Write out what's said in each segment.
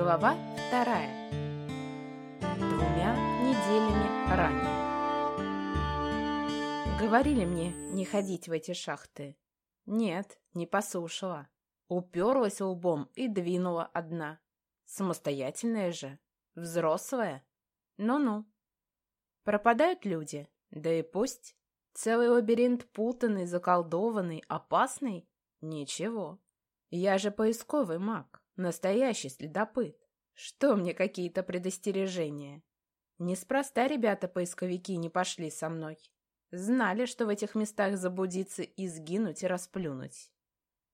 Глава вторая. Двумя неделями ранее. Говорили мне не ходить в эти шахты. Нет, не послушала. Уперлась лбом и двинула одна. Самостоятельная же. Взрослая. Ну-ну. Пропадают люди. Да и пусть. Целый лабиринт путанный, заколдованный, опасный. Ничего. Я же поисковый маг. Настоящий следопыт. Что мне какие-то предостережения? Неспроста ребята-поисковики не пошли со мной. Знали, что в этих местах заблудиться и сгинуть, и расплюнуть.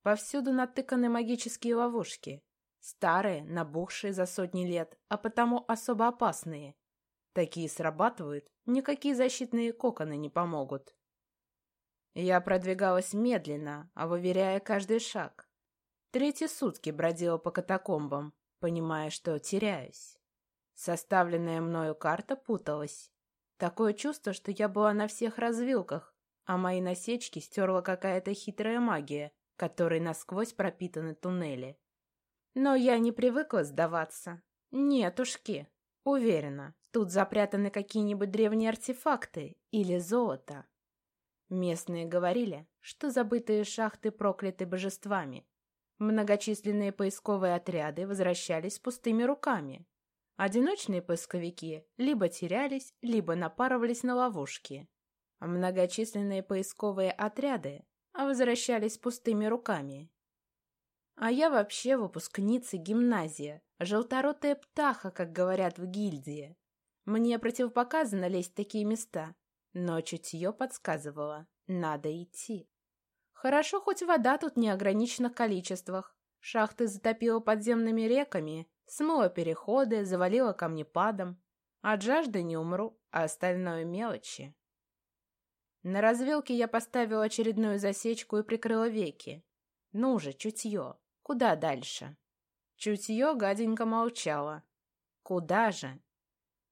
Повсюду натыканы магические ловушки. Старые, набухшие за сотни лет, а потому особо опасные. Такие срабатывают, никакие защитные коконы не помогут. Я продвигалась медленно, а выверяя каждый шаг. Третьи сутки бродила по катакомбам, понимая, что теряюсь. Составленная мною карта путалась. Такое чувство, что я была на всех развилках, а мои насечки стерла какая-то хитрая магия, которой насквозь пропитаны туннели. Но я не привыкла сдаваться. Нетушки. Уверена, тут запрятаны какие-нибудь древние артефакты или золото. Местные говорили, что забытые шахты прокляты божествами, Многочисленные поисковые отряды возвращались пустыми руками. Одиночные поисковики либо терялись, либо напарывались на ловушки. Многочисленные поисковые отряды возвращались пустыми руками. А я вообще выпускница гимназии, желторотая птаха, как говорят в гильдии. Мне противопоказано лезть в такие места, но чутье подсказывало, надо идти. Хорошо, хоть вода тут не ограничена в количествах. Шахты затопило подземными реками, смыло переходы, завалило камнепадом. От жажды не умру, а остальное мелочи. На развилке я поставила очередную засечку и прикрыла веки. Ну же, чутье, куда дальше? Чутье гаденько молчало. Куда же?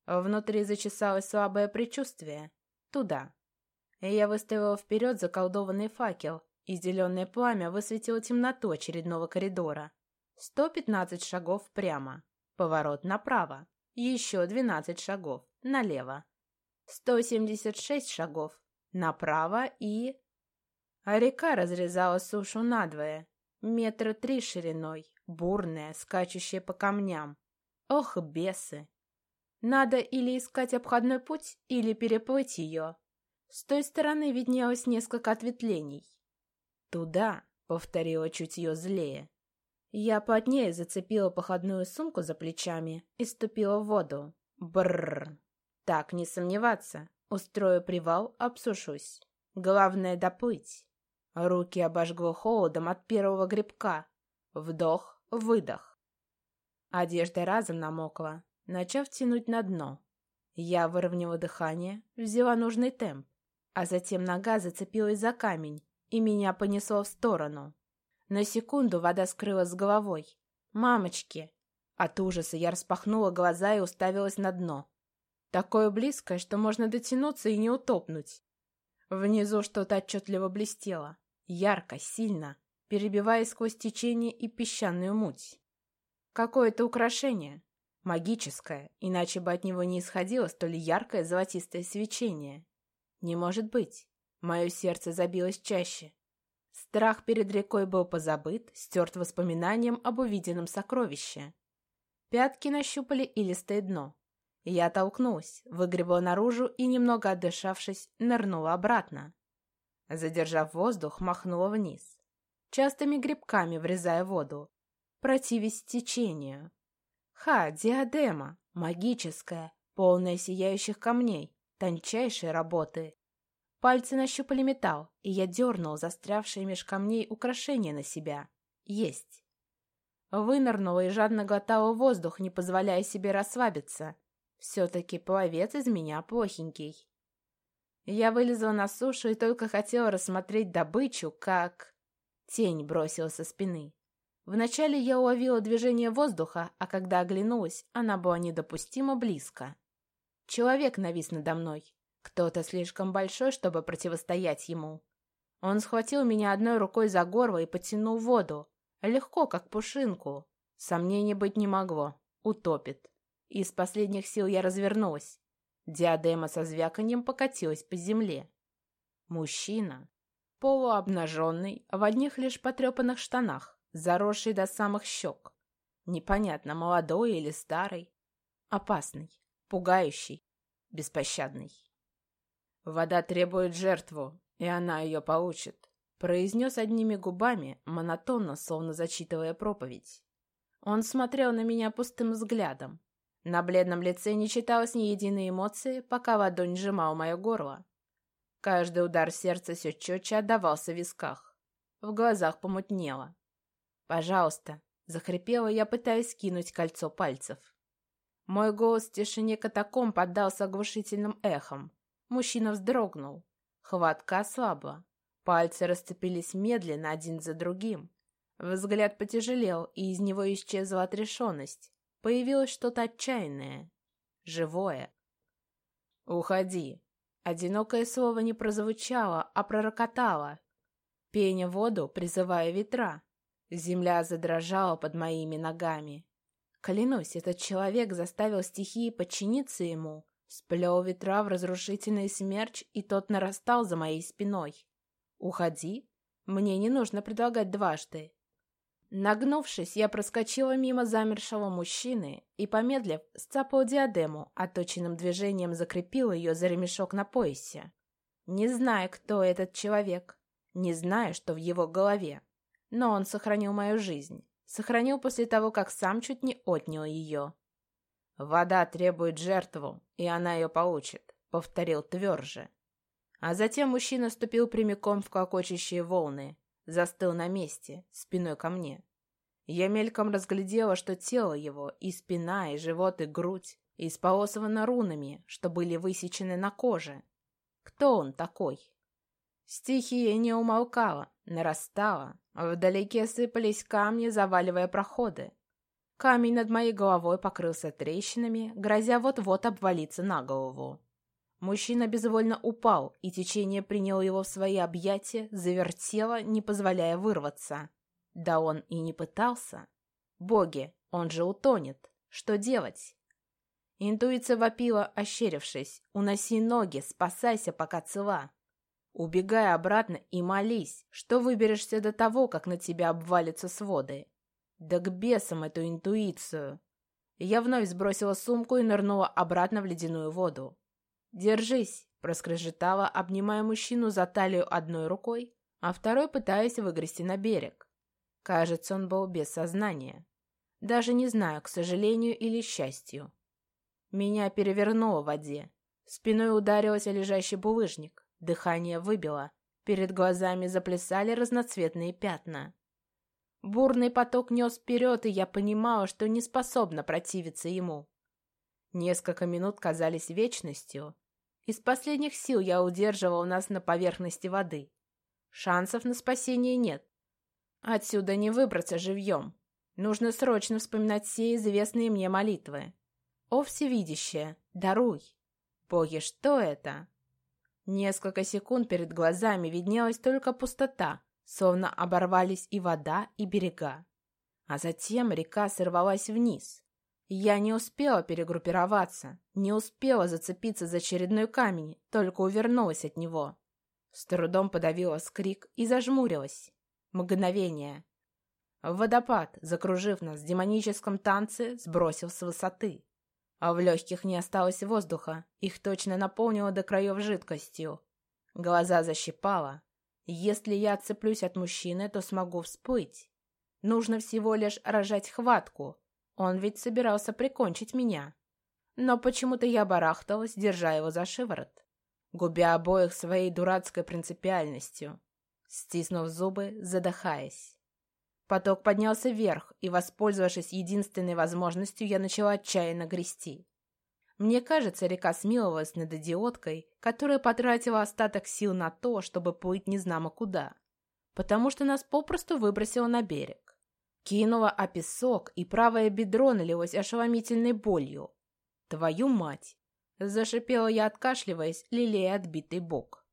Внутри зачесалось слабое предчувствие. Туда. И я выставила вперед заколдованный факел, и зеленое пламя высветило темноту очередного коридора. Сто пятнадцать шагов прямо, поворот направо, еще двенадцать шагов налево, сто семьдесят шесть шагов направо и... А река разрезала сушу надвое, метра три шириной, бурная, скачущая по камням. Ох, бесы! Надо или искать обходной путь, или переплыть ее. С той стороны виднелось несколько ответвлений. «Туда», — повторила чутье злее. Я плотнее зацепила походную сумку за плечами и ступила в воду. Бррр. Так, не сомневаться. Устрою привал, обсушусь. Главное — доплыть. Руки обожгло холодом от первого грибка. Вдох, выдох. Одежда разом намокла, начав тянуть на дно. Я выровняла дыхание, взяла нужный темп, а затем нога зацепилась за камень, и меня понесло в сторону. На секунду вода скрылась с головой. «Мамочки!» От ужаса я распахнула глаза и уставилась на дно. Такое близкое, что можно дотянуться и не утопнуть. Внизу что-то отчетливо блестело. Ярко, сильно, перебивая сквозь течение и песчаную муть. Какое-то украшение. Магическое, иначе бы от него не исходило столь яркое золотистое свечение. Не может быть. Мое сердце забилось чаще. Страх перед рекой был позабыт, стерт воспоминанием об увиденном сокровище. Пятки нащупали илистое дно. Я толкнулась, выгребла наружу и, немного отдышавшись, нырнула обратно. Задержав воздух, махнула вниз, частыми грибками врезая воду, противясь течению. Ха, диадема, магическая, полная сияющих камней, тончайшей работы. Пальцы нащупали металл, и я дернул застрявшие меж камней украшения на себя. Есть. Вынырнула и жадно глотала воздух, не позволяя себе расслабиться. Все-таки пловец из меня плохенький. Я вылезла на сушу и только хотела рассмотреть добычу, как... Тень бросилась со спины. Вначале я уловила движение воздуха, а когда оглянулась, она была недопустимо близко. Человек навис надо мной. Кто-то слишком большой, чтобы противостоять ему. Он схватил меня одной рукой за горло и потянул воду. Легко, как пушинку. Сомнений быть не могло. утопит. Из последних сил я развернулась. Диадема со звяканьем покатилась по земле. Мужчина, полуобнаженный, в одних лишь потрепанных штанах, заросший до самых щек. Непонятно, молодой или старый. Опасный, пугающий, беспощадный. «Вода требует жертву, и она ее получит», — произнес одними губами, монотонно, словно зачитывая проповедь. Он смотрел на меня пустым взглядом. На бледном лице не читалось ни единой эмоции, пока ладонь сжимал мое горло. Каждый удар сердца все четче отдавался в висках. В глазах помутнело. «Пожалуйста», — захрипела я, пытаясь скинуть кольцо пальцев. Мой голос в тишине катаком поддался оглушительным эхом. Мужчина вздрогнул. Хватка ослабла. Пальцы расцепились медленно один за другим. Взгляд потяжелел, и из него исчезла отрешенность. Появилось что-то отчаянное. Живое. «Уходи!» Одинокое слово не прозвучало, а пророкотало. Пеня воду, призывая ветра. Земля задрожала под моими ногами. Клянусь, этот человек заставил стихии подчиниться ему, сплел ветра в разрушительный смерч, и тот нарастал за моей спиной. «Уходи. Мне не нужно предлагать дважды. Нагнувшись, я проскочила мимо замершего мужчины и, помедлив, сцапала диадему, отточенным движением закрепила ее за ремешок на поясе. Не знаю, кто этот человек, не знаю, что в его голове, но он сохранил мою жизнь, сохранил после того, как сам чуть не отнял ее. «Вода требует жертву, и она ее получит», — повторил тверже. А затем мужчина ступил прямиком в клокочущие волны, застыл на месте, спиной ко мне. Я мельком разглядела, что тело его, и спина, и живот, и грудь, исполосовано рунами, что были высечены на коже. Кто он такой? Стихия не умолкала, нарастала. Вдалеке сыпались камни, заваливая проходы. Камень над моей головой покрылся трещинами, грозя вот-вот обвалиться на голову. Мужчина безвольно упал, и течение приняло его в свои объятия, завертело, не позволяя вырваться. Да он и не пытался. Боги, он же утонет. Что делать? Интуиция вопила, ощерившись. «Уноси ноги, спасайся, пока цела. Убегай обратно и молись, что выберешься до того, как на тебя обвалятся своды. Да к бесам эту интуицию!» Я вновь сбросила сумку и нырнула обратно в ледяную воду. «Держись!» — проскрежетала, обнимая мужчину за талию одной рукой, а второй пытаясь выгрести на берег. Кажется, он был без сознания. Даже не знаю, к сожалению или счастью. Меня перевернуло в воде. Спиной ударился лежащий булыжник. Дыхание выбило. Перед глазами заплясали разноцветные пятна. Бурный поток нес вперед, и я понимала, что не способна противиться ему. Несколько минут казались вечностью, из последних сил я удерживал нас на поверхности воды. Шансов на спасение нет. Отсюда не выбраться живьем. Нужно срочно вспоминать все известные мне молитвы. О, всевидящее, даруй! Боги, что это? Несколько секунд перед глазами виднелась только пустота, словно оборвались и вода, и берега. А затем река сорвалась вниз. Я не успела перегруппироваться, не успела зацепиться за очередной камень, только увернулась от него. С трудом подавила скрик и зажмурилась. Мгновение. Водопад, закружив нас в демоническом танце, сбросил с высоты. А в легких не осталось воздуха, их точно наполнило до краев жидкостью. Глаза защипало. Если я отцеплюсь от мужчины, то смогу всплыть. Нужно всего лишь рожать хватку, он ведь собирался прикончить меня. Но почему-то я барахталась, держа его за шиворот, губя обоих своей дурацкой принципиальностью, стиснув зубы, задыхаясь. Поток поднялся вверх, и, воспользовавшись единственной возможностью, я начала отчаянно грести. Мне кажется, река смиловалась над идиоткой, которая потратила остаток сил на то, чтобы плыть незнамо куда, потому что нас попросту выбросило на берег. Кинула о песок, и правое бедро налилось ошеломительной болью. «Твою мать!» — зашипела я, откашливаясь, лелея отбитый бок.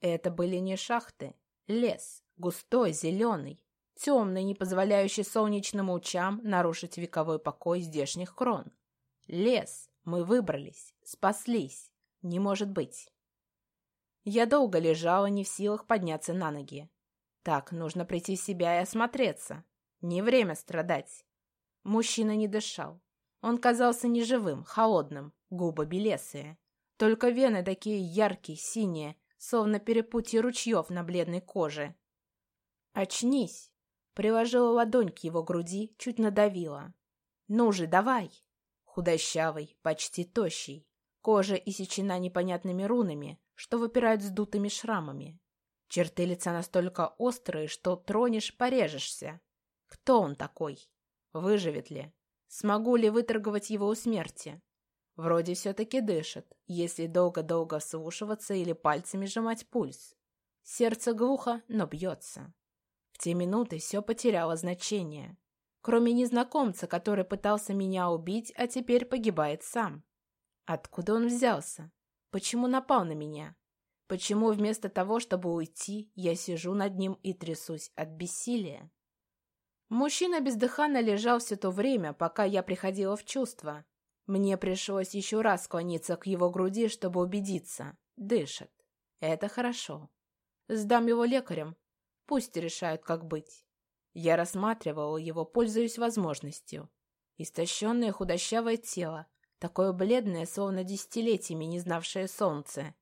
Это были не шахты. Лес, густой, зеленый. темный, не позволяющий солнечным лучам нарушить вековой покой здешних крон. Лес. Мы выбрались, спаслись. Не может быть. Я долго лежала, не в силах подняться на ноги. Так, нужно прийти в себя и осмотреться. Не время страдать. Мужчина не дышал. Он казался неживым, холодным, губы белесые. Только вены такие яркие, синие, словно перепутье ручьев на бледной коже. «Очнись!» Приложила ладонь к его груди, чуть надавила. «Ну же, давай!» Худощавый, почти тощий. Кожа иссечена непонятными рунами, что выпирают сдутыми шрамами. Черты лица настолько острые, что тронешь, порежешься. Кто он такой? Выживет ли? Смогу ли выторговать его у смерти? Вроде все-таки дышит, если долго-долго вслушиваться или пальцами сжимать пульс. Сердце глухо, но бьется. В те минуты все потеряло значение. Кроме незнакомца, который пытался меня убить, а теперь погибает сам. Откуда он взялся? Почему напал на меня? Почему вместо того, чтобы уйти, я сижу над ним и трясусь от бессилия? Мужчина бездыханно лежал все то время, пока я приходила в чувство. Мне пришлось еще раз склониться к его груди, чтобы убедиться. Дышит. Это хорошо. Сдам его лекарям. Пусть решают, как быть. Я рассматривала его, пользуясь возможностью. Истощенное худощавое тело, такое бледное, словно десятилетиями не знавшее солнце.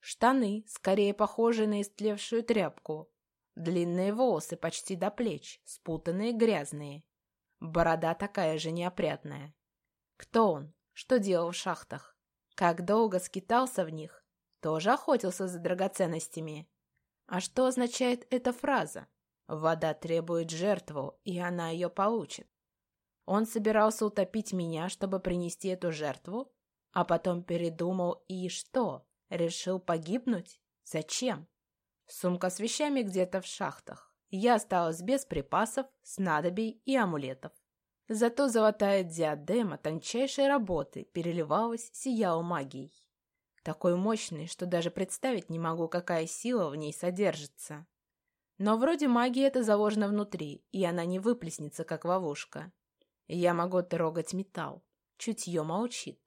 Штаны, скорее похожие на истлевшую тряпку, Длинные волосы почти до плеч, спутанные, грязные. Борода такая же неопрятная. Кто он? Что делал в шахтах? Как долго скитался в них? Тоже охотился за драгоценностями? А что означает эта фраза? Вода требует жертву, и она ее получит. Он собирался утопить меня, чтобы принести эту жертву, а потом передумал и что? Решил погибнуть? Зачем? Сумка с вещами где-то в шахтах. Я осталась без припасов, снадобий и амулетов. Зато золотая диадема тончайшей работы переливалась, сияла магией. Такой мощной, что даже представить не могу, какая сила в ней содержится. Но вроде магии это заложено внутри, и она не выплеснется, как ловушка. Я могу трогать металл. Чутье молчит.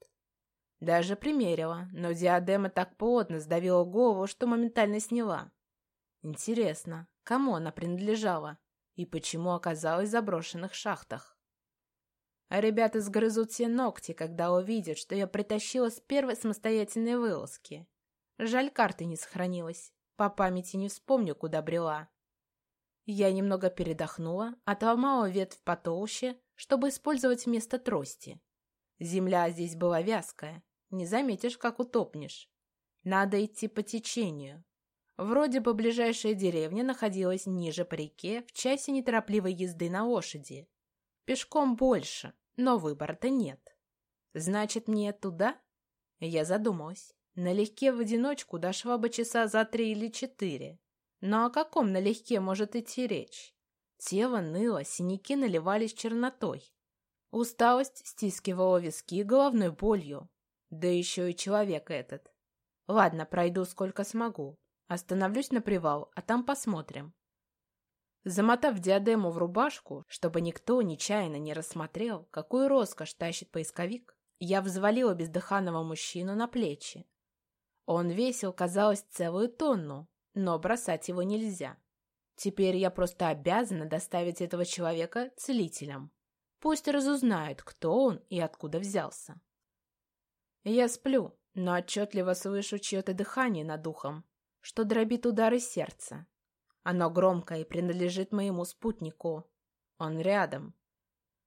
Даже примерила, но диадема так плотно сдавила голову, что моментально сняла. Интересно, кому она принадлежала и почему оказалась в заброшенных шахтах? А ребята сгрызут все ногти, когда увидят, что я притащила с первой самостоятельной вылазки. Жаль, карты не сохранилась. По памяти не вспомню, куда брела. Я немного передохнула, отломала ветвь потолще, чтобы использовать вместо трости. Земля здесь была вязкая, не заметишь, как утопнешь. Надо идти по течению, Вроде бы ближайшая деревня находилась ниже по реке в часе неторопливой езды на лошади. Пешком больше, но выбора-то нет. Значит, мне туда? Я задумалась. Налегке в одиночку дошла бы часа за три или четыре. Но о каком налегке может идти речь? Тело ныло, синяки наливались чернотой. Усталость стискивала виски головной болью. Да еще и человек этот. Ладно, пройду сколько смогу. Остановлюсь на привал, а там посмотрим. Замотав диадему в рубашку, чтобы никто нечаянно не рассмотрел, какую роскошь тащит поисковик, я взвалила бездыханного мужчину на плечи. Он весил, казалось, целую тонну, но бросать его нельзя. Теперь я просто обязана доставить этого человека целителям. Пусть разузнают, кто он и откуда взялся. Я сплю, но отчетливо слышу чье-то дыхание над ухом что дробит удары сердца. Оно громкое и принадлежит моему спутнику. Он рядом.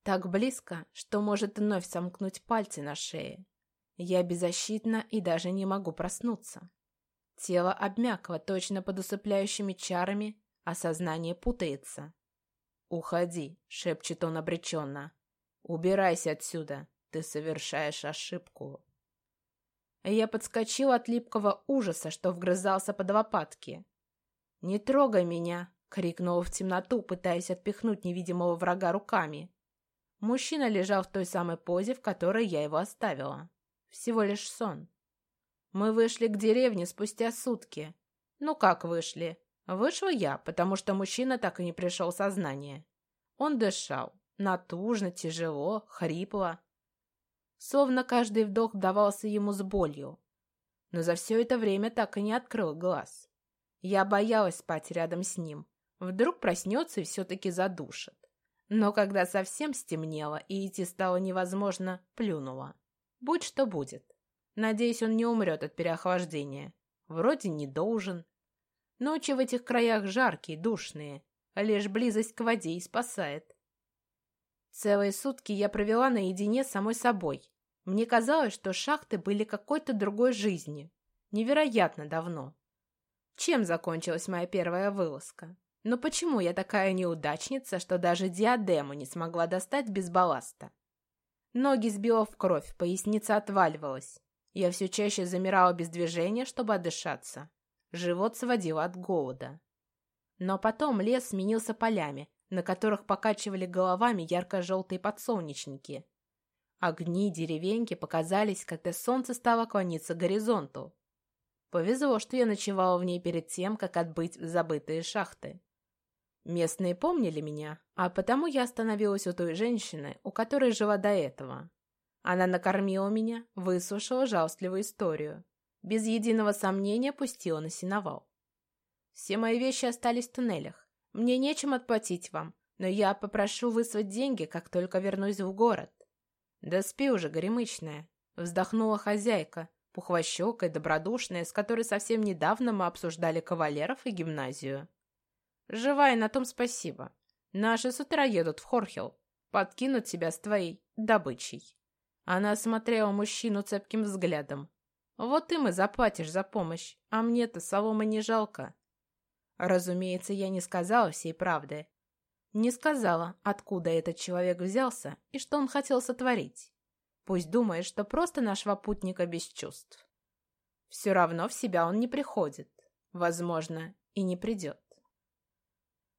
Так близко, что может вновь сомкнуть пальцы на шее. Я беззащитна и даже не могу проснуться. Тело обмякло точно под усыпляющими чарами, а сознание путается. «Уходи», — шепчет он обреченно. «Убирайся отсюда, ты совершаешь ошибку». Я подскочил от липкого ужаса, что вгрызался под лопатки. «Не трогай меня!» — крикнул в темноту, пытаясь отпихнуть невидимого врага руками. Мужчина лежал в той самой позе, в которой я его оставила. Всего лишь сон. Мы вышли к деревне спустя сутки. Ну как вышли? Вышла я, потому что мужчина так и не пришел в сознание. Он дышал, натужно, тяжело, хрипло. Словно каждый вдох давался ему с болью. Но за все это время так и не открыл глаз. Я боялась спать рядом с ним. Вдруг проснется и все-таки задушит. Но когда совсем стемнело и идти стало невозможно, плюнула. Будь что будет. Надеюсь, он не умрет от переохлаждения. Вроде не должен. Ночи в этих краях жаркие, душные. Лишь близость к воде и спасает. Целые сутки я провела наедине с самой собой. Мне казалось, что шахты были какой-то другой жизни. Невероятно давно. Чем закончилась моя первая вылазка? Но почему я такая неудачница, что даже диадему не смогла достать без балласта? Ноги сбило в кровь, поясница отваливалась. Я все чаще замирала без движения, чтобы отдышаться. Живот сводило от голода. Но потом лес сменился полями, на которых покачивали головами ярко-желтые подсолнечники. Огни деревеньки показались, когда солнце стало клониться к горизонту. Повезло, что я ночевала в ней перед тем, как отбыть в забытые шахты. Местные помнили меня, а потому я остановилась у той женщины, у которой жила до этого. Она накормила меня, выслушала жалостливую историю. Без единого сомнения пустила на сеновал. Все мои вещи остались в туннелях. Мне нечем отплатить вам, но я попрошу выслать деньги, как только вернусь в город. Да спи уже, горемычная, вздохнула хозяйка, пухвощекая, добродушная, с которой совсем недавно мы обсуждали кавалеров и гимназию. Живая на том спасибо. Наши с утра едут в Хорхел, подкинут тебя с твоей добычей. Она осмотрела мужчину цепким взглядом. Вот им и заплатишь за помощь, а мне-то солома не жалко. Разумеется, я не сказала всей правды. Не сказала, откуда этот человек взялся и что он хотел сотворить. Пусть думает, что просто нашего путника без чувств. Все равно в себя он не приходит. Возможно, и не придет.